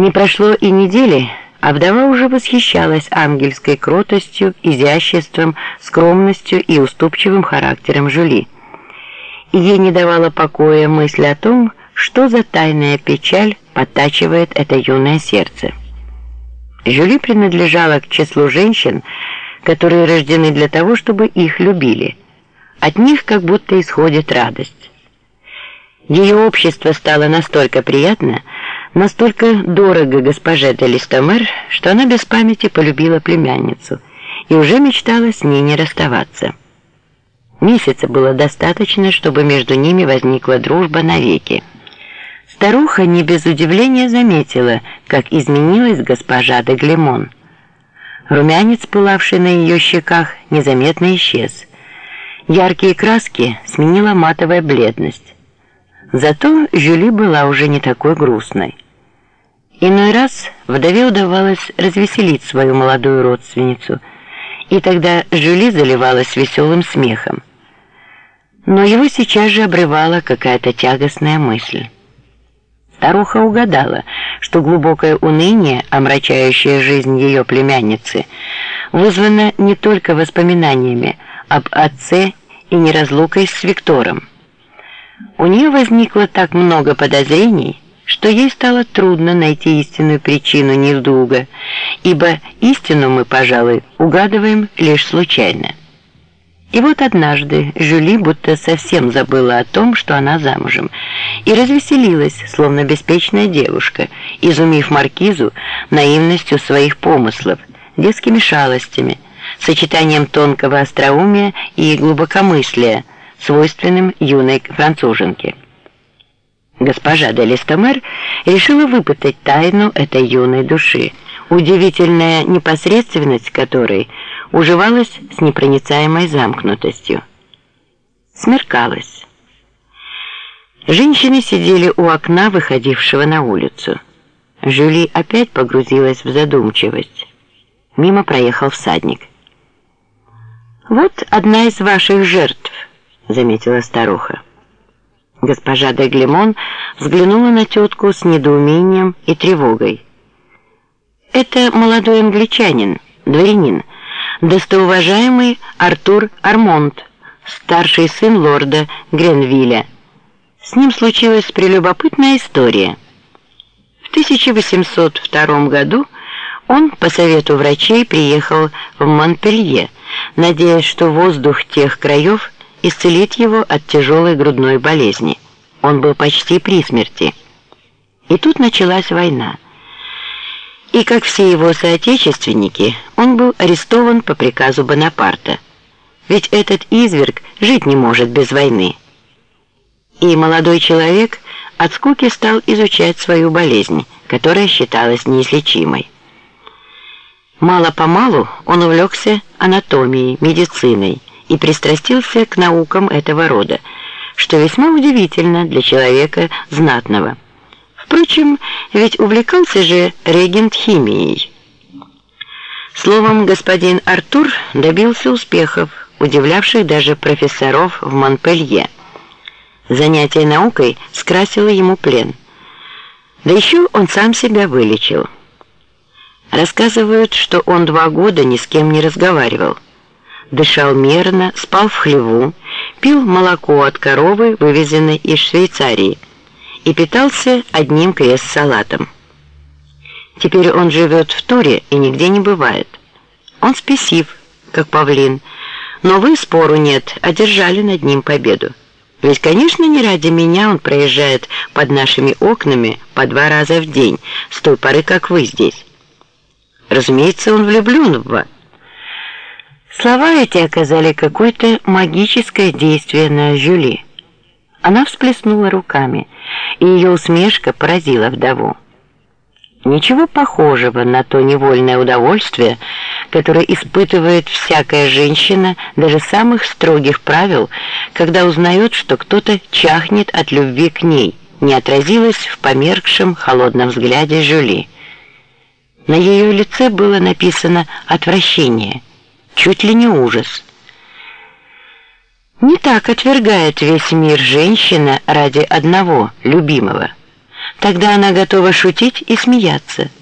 Не прошло и недели, а вдова уже восхищалась ангельской кротостью, изяществом, скромностью и уступчивым характером Жюли. Ей не давала покоя мысль о том, что за тайная печаль подтачивает это юное сердце. Жюли принадлежала к числу женщин, которые рождены для того, чтобы их любили. От них как будто исходит радость. Ее общество стало настолько приятно, настолько дорого госпоже де Листомер, что она без памяти полюбила племянницу и уже мечтала с ней не расставаться. Месяца было достаточно, чтобы между ними возникла дружба навеки. Старуха не без удивления заметила, как изменилась госпожа де Глемон. Румянец, пылавший на ее щеках, незаметно исчез. Яркие краски сменила матовая бледность. Зато Жюли была уже не такой грустной. Иной раз вдове удавалось развеселить свою молодую родственницу, и тогда Жюли заливалась веселым смехом. Но его сейчас же обрывала какая-то тягостная мысль. Старуха угадала, что глубокое уныние, омрачающее жизнь ее племянницы, вызвано не только воспоминаниями об отце и неразлукой с Виктором. У нее возникло так много подозрений, что ей стало трудно найти истинную причину недуга, ибо истину мы, пожалуй, угадываем лишь случайно. И вот однажды Жюли будто совсем забыла о том, что она замужем, и развеселилась, словно беспечная девушка, изумив маркизу наивностью своих помыслов, детскими шалостями, сочетанием тонкого остроумия и глубокомыслия, свойственным юной француженке. Госпожа де Листомер решила выпытать тайну этой юной души, удивительная непосредственность которой уживалась с непроницаемой замкнутостью. Смеркалось. Женщины сидели у окна, выходившего на улицу. Жюли опять погрузилась в задумчивость. Мимо проехал всадник. «Вот одна из ваших жертв», заметила старуха. Госпожа де Глемон взглянула на тетку с недоумением и тревогой. Это молодой англичанин, дворянин, достоуважаемый Артур Армонт, старший сын лорда Гренвилля. С ним случилась прелюбопытная история. В 1802 году он по совету врачей приехал в Монпелье, надеясь, что воздух тех краев исцелить его от тяжелой грудной болезни. Он был почти при смерти. И тут началась война. И как все его соотечественники, он был арестован по приказу Бонапарта. Ведь этот изверг жить не может без войны. И молодой человек от скуки стал изучать свою болезнь, которая считалась неизлечимой. Мало-помалу он увлекся анатомией, медициной, и пристрастился к наукам этого рода, что весьма удивительно для человека знатного. Впрочем, ведь увлекался же регент химией. Словом, господин Артур добился успехов, удивлявших даже профессоров в Монпелье. Занятие наукой скрасило ему плен. Да еще он сам себя вылечил. Рассказывают, что он два года ни с кем не разговаривал дышал мерно, спал в хлеву, пил молоко от коровы, вывезенной из Швейцарии, и питался одним крест-салатом. Теперь он живет в Туре и нигде не бывает. Он спесив, как павлин, но вы спору нет, одержали над ним победу. Ведь, конечно, не ради меня он проезжает под нашими окнами по два раза в день, с той поры, как вы здесь. Разумеется, он влюблен в вас. Слова эти оказали какое-то магическое действие на Жюли. Она всплеснула руками, и ее усмешка поразила вдову. Ничего похожего на то невольное удовольствие, которое испытывает всякая женщина даже самых строгих правил, когда узнает, что кто-то чахнет от любви к ней, не отразилось в померкшем холодном взгляде Жюли. На ее лице было написано «отвращение» чуть ли не ужас. Не так отвергает весь мир женщина ради одного, любимого. Тогда она готова шутить и смеяться –